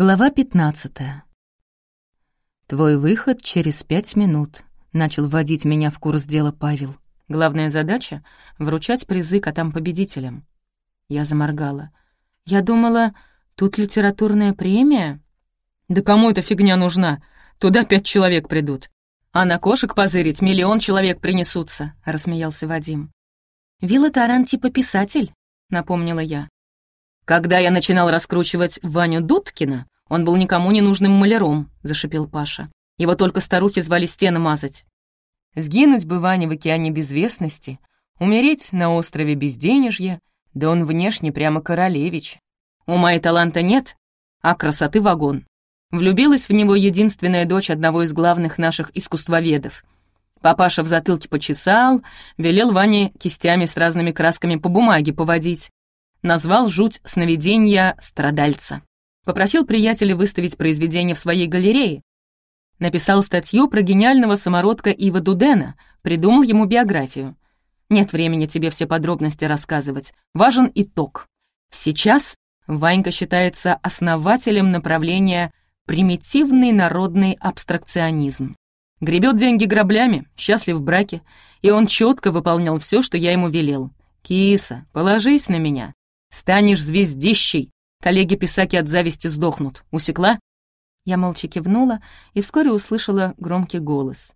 Глава 15. «Твой выход через пять минут», — начал вводить меня в курс дела Павел. «Главная задача — вручать призы котам-победителям». Я заморгала. «Я думала, тут литературная премия?» «Да кому эта фигня нужна? Туда пять человек придут. А на кошек позырить миллион человек принесутся», — рассмеялся Вадим. «Вилла Таран типа писатель», — напомнила я. «Когда я начинал раскручивать Ваню Дудкина, он был никому не нужным маляром», — зашипел Паша. «Его только старухи звали стены мазать». Сгинуть бы Ване в океане безвестности, умереть на острове безденежья, да он внешне прямо королевич. Ума и таланта нет, а красоты вагон. Влюбилась в него единственная дочь одного из главных наших искусствоведов. Папаша в затылке почесал, велел Ване кистями с разными красками по бумаге поводить, назвал жуть сновидения страдальца. Попросил приятеля выставить произведение в своей галерее. Написал статью про гениального самородка Ива Дудена, придумал ему биографию. Нет времени тебе все подробности рассказывать. Важен итог. Сейчас Ванька считается основателем направления примитивный народный абстракционизм. Гребет деньги граблями, счастлив в браке, и он четко выполнял все, что я ему велел. «Киса, положись на меня. Станешь звездищей. Коллеги-писаки от зависти сдохнут. Усекла?» Я молча кивнула и вскоре услышала громкий голос.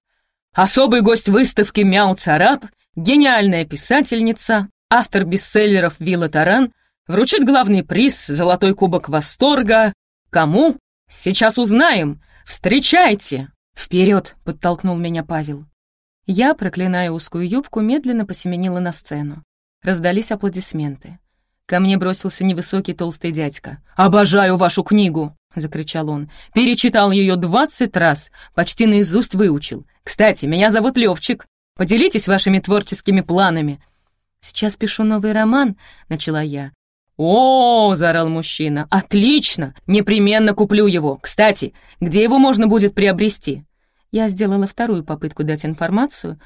«Особый гость выставки Мяу Царап, гениальная писательница, автор бестселлеров «Вилла Таран», вручит главный приз «Золотой кубок восторга». Кому? Сейчас узнаем. Встречайте!» «Вперед!» — подтолкнул меня Павел. Я, проклиная узкую юбку, медленно посеменила на сцену. Раздались аплодисменты. Ко мне бросился невысокий толстый дядька. «Обожаю вашу книгу!» — закричал он. «Перечитал ее двадцать раз, почти наизусть выучил. Кстати, меня зовут Левчик. Поделитесь вашими творческими планами». «Сейчас пишу новый роман», — начала я. «О, — заорал мужчина, — отлично! Непременно куплю его. Кстати, где его можно будет приобрести?» Я сделала вторую попытку дать информацию.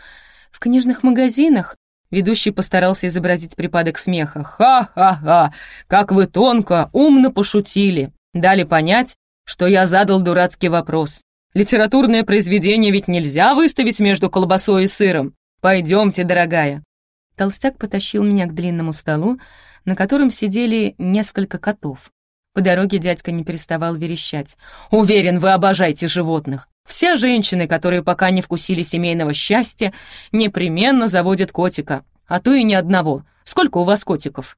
В книжных магазинах Ведущий постарался изобразить припадок смеха. «Ха-ха-ха! Как вы тонко, умно пошутили! Дали понять, что я задал дурацкий вопрос. Литературное произведение ведь нельзя выставить между колбасой и сыром. Пойдемте, дорогая!» Толстяк потащил меня к длинному столу, на котором сидели несколько котов. По дороге дядька не переставал верещать. «Уверен, вы обожаете животных. Все женщины, которые пока не вкусили семейного счастья, непременно заводят котика, а то и ни одного. Сколько у вас котиков?»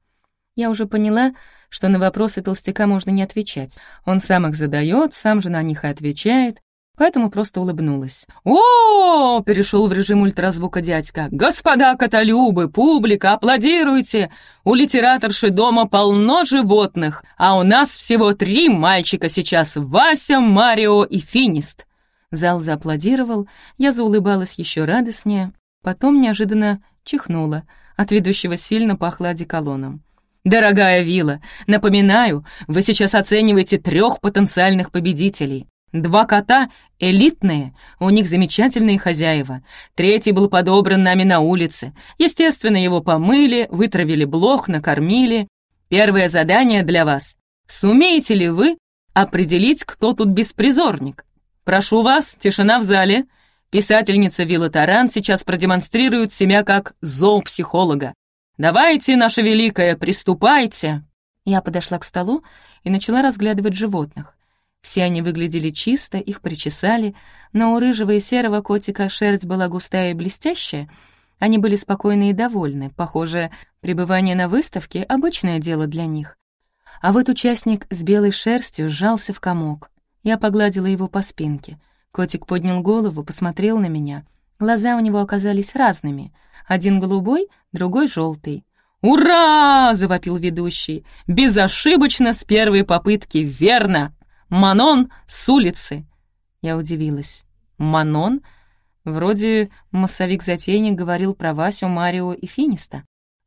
Я уже поняла, что на вопросы толстяка можно не отвечать. Он сам их задает, сам же на них и отвечает, поэтому просто улыбнулась. «О!» — перешел в режим ультразвука дядька. «Господа котолюбы, публика, аплодируйте! У литераторши дома полно животных, а у нас всего три мальчика сейчас — Вася, Марио и Финист. Зал зааплодировал, я заулыбалась еще радостнее, потом неожиданно чихнула. От ведущего сильно пахло одеколоном. «Дорогая Вилла, напоминаю, вы сейчас оцениваете трех потенциальных победителей. Два кота — элитные, у них замечательные хозяева. Третий был подобран нами на улице. Естественно, его помыли, вытравили блох, накормили. Первое задание для вас. Сумеете ли вы определить, кто тут беспризорник? «Прошу вас, тишина в зале. Писательница Вилла Таран сейчас продемонстрирует себя как зоопсихолога. Давайте, наша великая, приступайте!» Я подошла к столу и начала разглядывать животных. Все они выглядели чисто, их причесали, но у рыжего и серого котика шерсть была густая и блестящая. Они были спокойны и довольны. Похоже, пребывание на выставке — обычное дело для них. А вот участник с белой шерстью сжался в комок. Я погладила его по спинке. Котик поднял голову, посмотрел на меня. Глаза у него оказались разными. Один голубой, другой желтый. «Ура!» — завопил ведущий. «Безошибочно с первой попытки, верно! Манон с улицы!» Я удивилась. «Манон?» Вроде массовик-затейник говорил про Васю, Марио и Финиста.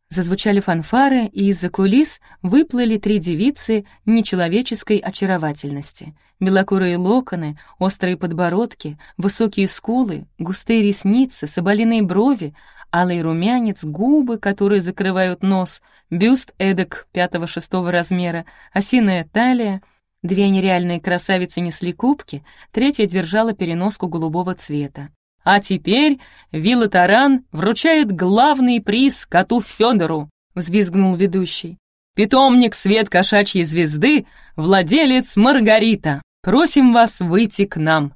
Зазвучали фанфары, и из-за кулис выплыли три девицы нечеловеческой очаровательности. Белокурые локоны, острые подбородки, высокие скулы, густые ресницы, соболиные брови, алый румянец, губы, которые закрывают нос, бюст эдак пятого-шестого размера, осиная талия. Две нереальные красавицы несли кубки, третья держала переноску голубого цвета. А теперь Вилла Таран вручает главный приз коту Федору, взвизгнул ведущий. Питомник свет кошачьей звезды, владелец Маргарита. Просим вас выйти к нам.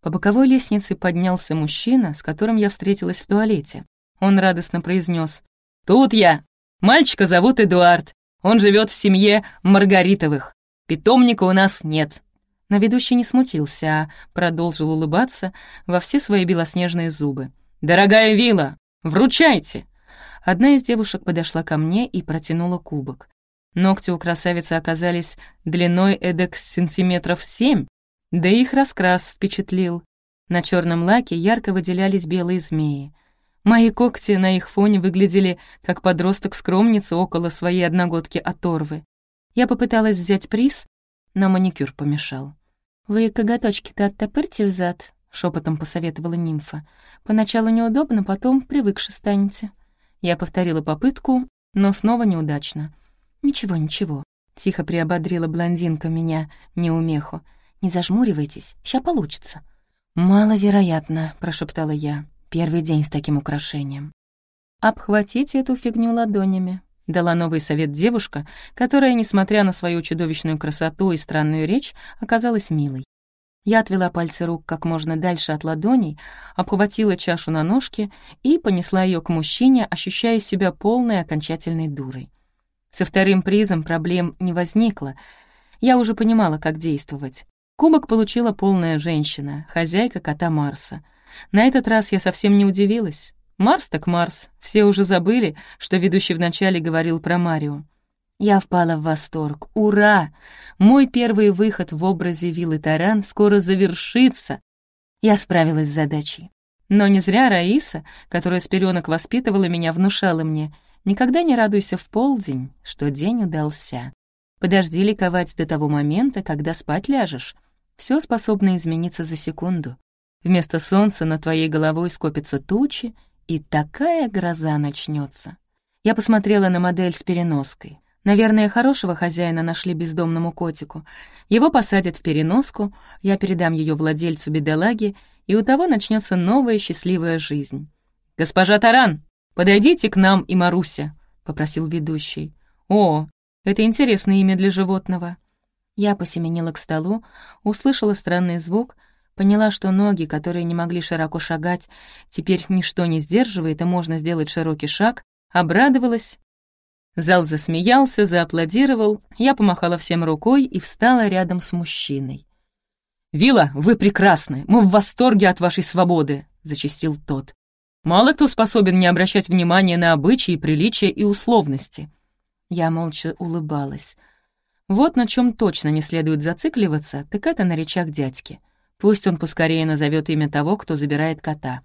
По боковой лестнице поднялся мужчина, с которым я встретилась в туалете. Он радостно произнес. «Тут я. Мальчика зовут Эдуард. Он живет в семье Маргаритовых. Питомника у нас нет». Но ведущий не смутился, а продолжил улыбаться во все свои белоснежные зубы. «Дорогая вилла, вручайте!» Одна из девушек подошла ко мне и протянула кубок. Ногти у красавицы оказались длиной эдак сантиметров семь, да их раскрас впечатлил. На черном лаке ярко выделялись белые змеи. Мои когти на их фоне выглядели как подросток-скромница около своей одногодки оторвы. Я попыталась взять приз, но маникюр помешал. «Вы коготочки-то оттопырьте взад», — шепотом посоветовала нимфа. «Поначалу неудобно, потом привыкше станете». Я повторила попытку, но снова неудачно. «Ничего, ничего», — тихо приободрила блондинка меня, неумеху. «Не зажмуривайтесь, ща получится». «Маловероятно», — прошептала я. «Первый день с таким украшением». «Обхватите эту фигню ладонями», — дала новый совет девушка, которая, несмотря на свою чудовищную красоту и странную речь, оказалась милой. Я отвела пальцы рук как можно дальше от ладоней, обхватила чашу на ножке и понесла ее к мужчине, ощущая себя полной окончательной дурой. Со вторым призом проблем не возникло. Я уже понимала, как действовать. Кубок получила полная женщина, хозяйка кота Марса. На этот раз я совсем не удивилась. Марс так Марс, все уже забыли, что ведущий вначале говорил про Марио. Я впала в восторг. Ура! Мой первый выход в образе виллы Таран скоро завершится. Я справилась с задачей. Но не зря Раиса, которая с пеленок воспитывала меня, внушала мне, никогда не радуйся в полдень, что день удался. Подожди ликовать до того момента, когда спать ляжешь. Все способно измениться за секунду. Вместо солнца над твоей головой скопятся тучи, и такая гроза начнется. Я посмотрела на модель с переноской. Наверное, хорошего хозяина нашли бездомному котику. Его посадят в переноску, я передам ее владельцу бедолаги, и у того начнется новая счастливая жизнь. «Госпожа Таран, подойдите к нам и Маруся», — попросил ведущий. «О, это интересное имя для животного». Я посеменила к столу, услышала странный звук — Поняла, что ноги, которые не могли широко шагать, теперь ничто не сдерживает, и можно сделать широкий шаг, обрадовалась. Зал засмеялся, зааплодировал, я помахала всем рукой и встала рядом с мужчиной. «Вилла, вы прекрасны, мы в восторге от вашей свободы», — зачастил тот. «Мало кто способен не обращать внимания на обычаи, приличия и условности». Я молча улыбалась. Вот на чем точно не следует зацикливаться, так это на речах дядьки. Пусть он поскорее назовет имя того, кто забирает кота.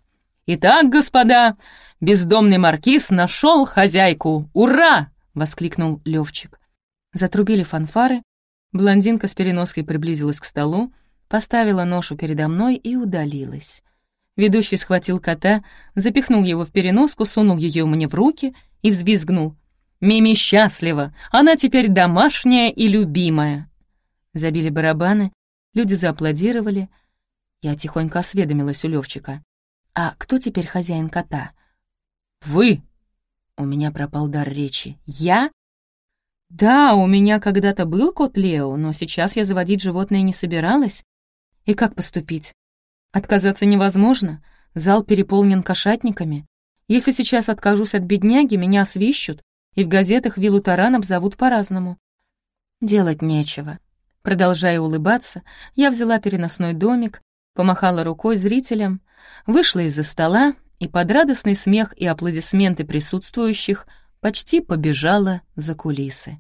«Итак, господа, бездомный маркиз нашел хозяйку! Ура!» — воскликнул Левчик. Затрубили фанфары, блондинка с переноской приблизилась к столу, поставила ношу передо мной и удалилась. Ведущий схватил кота, запихнул его в переноску, сунул ее мне в руки и взвизгнул. «Мими счастлива! Она теперь домашняя и любимая!» Забили барабаны, люди зааплодировали — я тихонько осведомилась у Левчика. «А кто теперь хозяин кота?» «Вы!» У меня пропал дар речи. «Я?» «Да, у меня когда-то был кот Лео, но сейчас я заводить животное не собиралась. И как поступить? Отказаться невозможно, зал переполнен кошатниками. Если сейчас откажусь от бедняги, меня освищут, и в газетах виллу таранов зовут по-разному. Делать нечего. Продолжая улыбаться, я взяла переносной домик, помахала рукой зрителям, вышла из-за стола и под радостный смех и аплодисменты присутствующих почти побежала за кулисы.